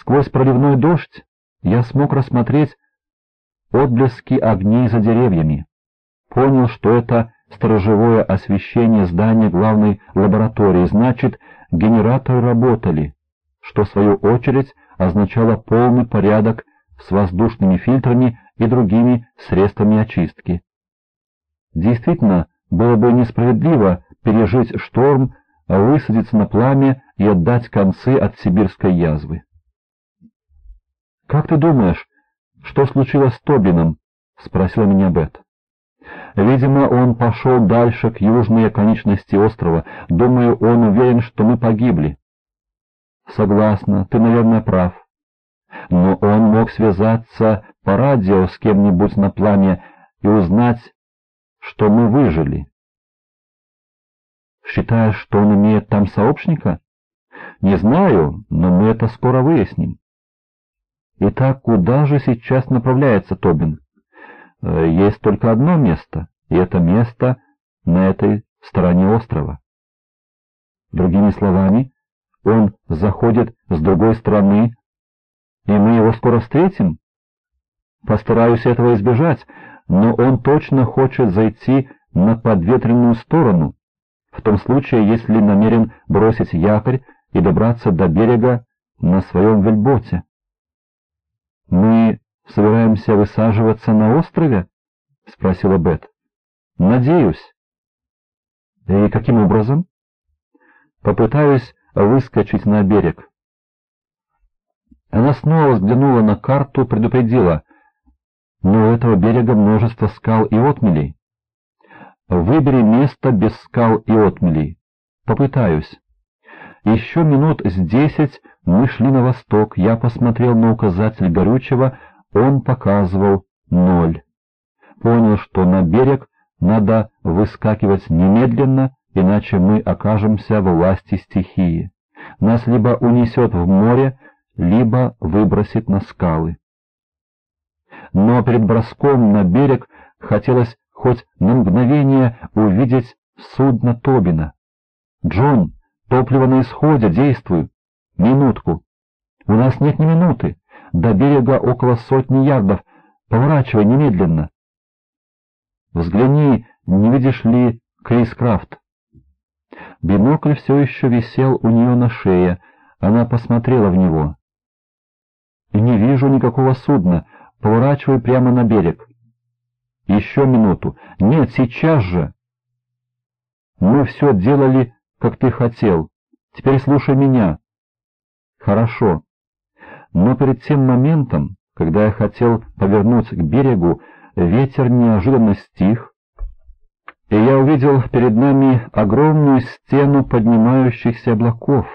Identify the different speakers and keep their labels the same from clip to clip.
Speaker 1: Сквозь проливной дождь я смог рассмотреть отблески огней за деревьями. Понял, что это сторожевое освещение здания главной лаборатории, значит, генераторы работали, что в свою очередь означало полный порядок с воздушными фильтрами и другими средствами очистки. Действительно, было бы несправедливо пережить шторм, высадиться на пламя и отдать концы от сибирской язвы. «Как ты думаешь, что случилось с Тобином?» — спросила меня Бет. «Видимо, он пошел дальше к южной оконечности острова. Думаю, он уверен, что мы погибли». «Согласна, ты, наверное, прав. Но он мог связаться по радио с кем-нибудь на плане и узнать, что мы выжили». «Считаешь, что он имеет там сообщника?» «Не знаю, но мы это скоро выясним». Итак, куда же сейчас направляется Тобин? Э, есть только одно место, и это место на этой стороне острова. Другими словами, он заходит с другой стороны, и мы его скоро встретим? Постараюсь этого избежать, но он точно хочет зайти на подветренную сторону, в том случае, если намерен бросить якорь и добраться до берега на своем вельботе. «Мы собираемся высаживаться на острове?» — спросила Бет. «Надеюсь». «И каким образом?» «Попытаюсь выскочить на берег». Она снова взглянула на карту, предупредила. «Но у этого берега множество скал и отмелей». «Выбери место без скал и отмелей». «Попытаюсь». Еще минут с десять мы шли на восток, я посмотрел на указатель горючего, он показывал ноль. Понял, что на берег надо выскакивать немедленно, иначе мы окажемся в власти стихии. Нас либо унесет в море, либо выбросит на скалы. Но перед броском на берег хотелось хоть на мгновение увидеть судно Тобина. «Джон, топливо на исходе, действуй!» «Минутку. У нас нет ни минуты. До берега около сотни ярдов. Поворачивай немедленно». «Взгляни, не видишь ли Крис Крафт?» Бинокль все еще висел у нее на шее. Она посмотрела в него. «Не вижу никакого судна. Поворачивай прямо на берег». «Еще минуту. Нет, сейчас же!» «Мы все делали, как ты хотел. Теперь слушай меня. Хорошо. Но перед тем моментом, когда я хотел повернуть к берегу, ветер неожиданно стих, и я увидел перед нами огромную стену поднимающихся облаков,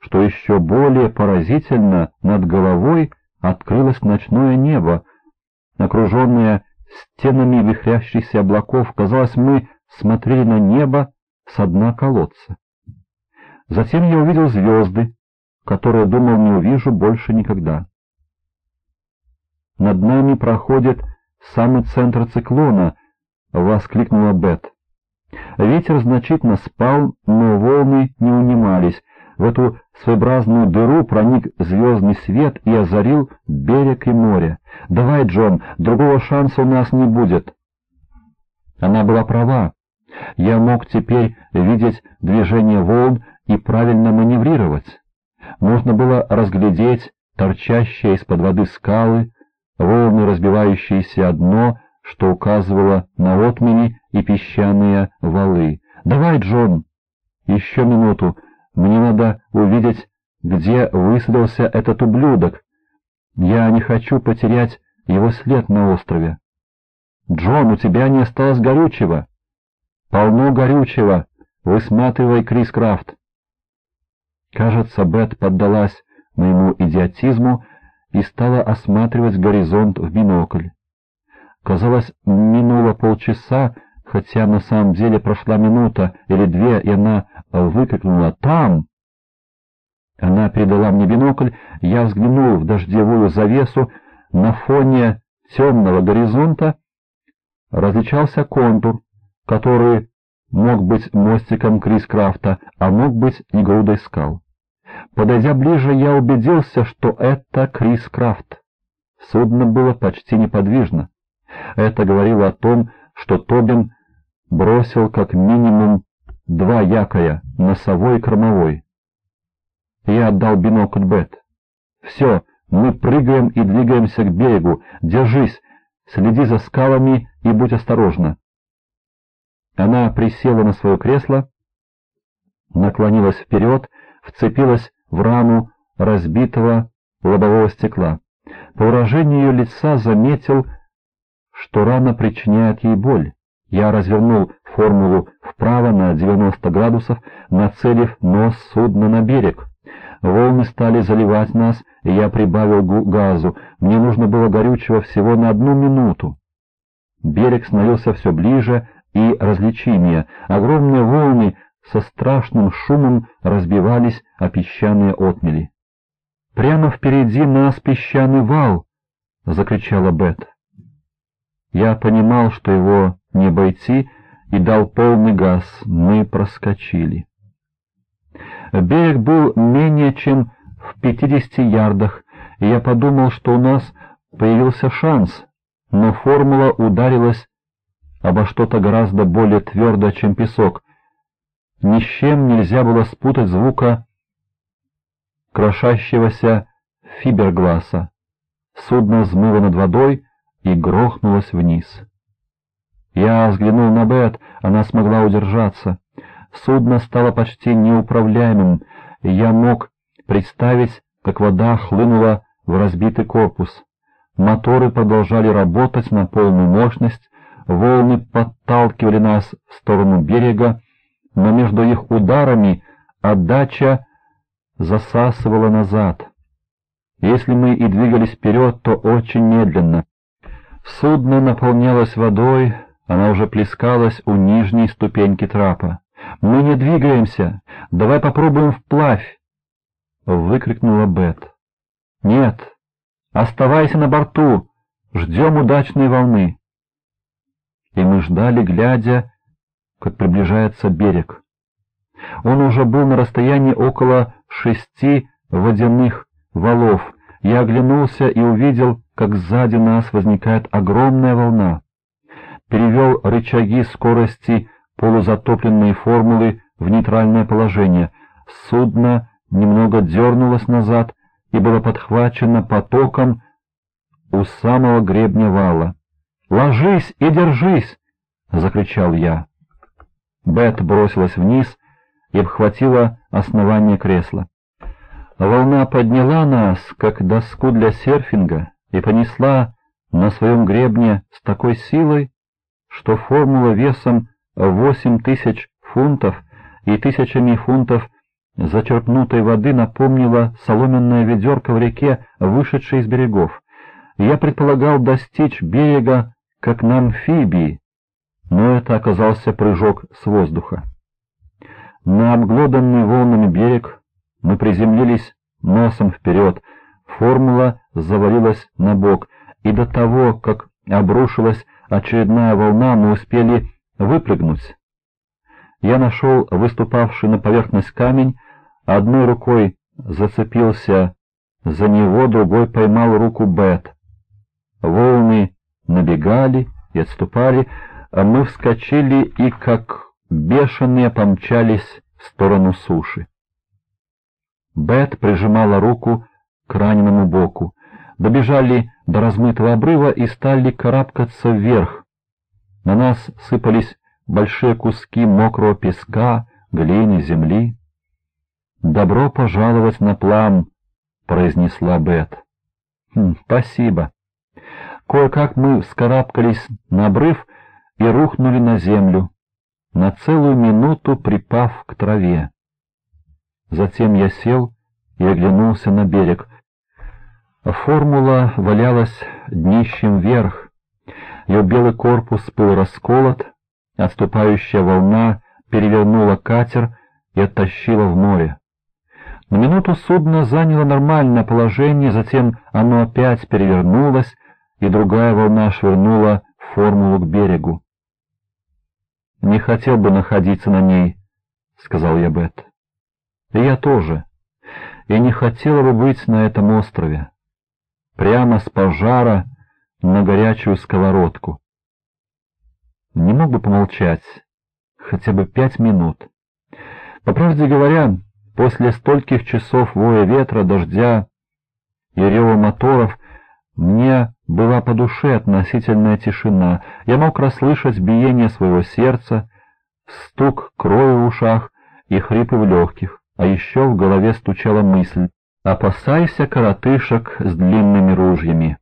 Speaker 1: что еще более поразительно над головой открылось ночное небо, окруженное стенами вихрящихся облаков. Казалось, мы смотрели на небо с дна колодца. Затем я увидел звезды, которое думал не увижу больше никогда. «Над нами проходит самый центр циклона», — воскликнула Бет. Ветер значительно спал, но волны не унимались. В эту своеобразную дыру проник звездный свет и озарил берег и море. «Давай, Джон, другого шанса у нас не будет». Она была права. Я мог теперь видеть движение волн и правильно маневрировать можно было разглядеть торчащие из-под воды скалы, волны, разбивающиеся о дно, что указывало на отмени и песчаные валы. «Давай, Джон!» «Еще минуту. Мне надо увидеть, где высадился этот ублюдок. Я не хочу потерять его след на острове». «Джон, у тебя не осталось горючего!» «Полно горючего! Высматривай Крис Крафт!» Кажется, Бет поддалась моему идиотизму и стала осматривать горизонт в бинокль. Казалось, минуло полчаса, хотя на самом деле прошла минута или две, и она выкрикнула «Там!». Она передала мне бинокль, я взглянул в дождевую завесу, на фоне темного горизонта различался контур, который мог быть мостиком Крис Крафта, а мог быть и грудой скал. Подойдя ближе, я убедился, что это Крис Крафт. Судно было почти неподвижно. Это говорило о том, что Тобин бросил как минимум два якоря, носовой и кормовой. Я отдал бинокль Бет. «Все, мы прыгаем и двигаемся к берегу. Держись, следи за скалами и будь осторожна». Она присела на свое кресло, наклонилась вперед, вцепилась в раму разбитого лобового стекла. По выражению ее лица заметил, что рана причиняет ей боль. Я развернул формулу вправо на 90 градусов, нацелив нос судна на берег. Волны стали заливать нас, и я прибавил газу. Мне нужно было горючего всего на одну минуту. Берег становился все ближе и различимее. Огромные волны со страшным шумом разбивались о песчаные отмели. «Прямо впереди нас песчаный вал!» — закричала Бет. Я понимал, что его не обойти, и дал полный газ. Мы проскочили. Берег был менее чем в пятидесяти ярдах, и я подумал, что у нас появился шанс, но формула ударилась обо что-то гораздо более твердое, чем песок. Ни с чем нельзя было спутать звука крошащегося фибергласа. Судно взмыло над водой и грохнулось вниз. Я взглянул на Бет, она смогла удержаться. Судно стало почти неуправляемым, и я мог представить, как вода хлынула в разбитый корпус. Моторы продолжали работать на полную мощность, волны подталкивали нас в сторону берега, но между их ударами отдача засасывала назад. Если мы и двигались вперед, то очень медленно. Судно наполнялось водой, она уже плескалась у нижней ступеньки трапа. «Мы не двигаемся! Давай попробуем вплавь!» — выкрикнула Бет. «Нет! Оставайся на борту! Ждем удачной волны!» И мы ждали, глядя, как приближается берег. Он уже был на расстоянии около шести водяных валов. Я оглянулся и увидел, как сзади нас возникает огромная волна. Перевел рычаги скорости полузатопленные формулы в нейтральное положение. Судно немного дернулось назад и было подхвачено потоком у самого гребня вала. «Ложись и держись!» — закричал я. Бет бросилась вниз и обхватила основание кресла. Волна подняла нас, как доску для серфинга, и понесла на своем гребне с такой силой, что формула весом восемь тысяч фунтов и тысячами фунтов зачерпнутой воды напомнила соломенное ведерко в реке, вышедшей из берегов. Я предполагал достичь берега, как на амфибии, но это оказался прыжок с воздуха. На обглоданный волнами берег мы приземлились носом вперед, формула завалилась на бок, и до того, как обрушилась очередная волна, мы успели выпрыгнуть. Я нашел выступавший на поверхность камень, одной рукой зацепился за него, другой поймал руку Бет. Волны набегали и отступали, а мы вскочили и, как бешеные, помчались в сторону суши. Бет прижимала руку к раненому боку. Добежали до размытого обрыва и стали карабкаться вверх. На нас сыпались большие куски мокрого песка, глины, земли. «Добро пожаловать на план», — произнесла Бет. «Хм, «Спасибо». Кое-как мы вскарабкались на обрыв и рухнули на землю, на целую минуту припав к траве. Затем я сел и оглянулся на берег. Формула валялась днищем вверх. Ее белый корпус был расколот, отступающая волна перевернула катер и оттащила в море. На минуту судно заняло нормальное положение, затем оно опять перевернулось, и другая волна швырнула формулу к берегу. «Не хотел бы находиться на ней», — сказал я Бет. «И я тоже. и не хотела бы быть на этом острове. Прямо с пожара на горячую сковородку. Не мог бы помолчать, хотя бы пять минут. По правде говоря, после стольких часов воя ветра, дождя и рева моторов мне была по душе относительная тишина. Я мог расслышать биение своего сердца, стук крови в ушах и хрипы в легких, а еще в голове стучала мысль «Опасайся коротышек с длинными ружьями».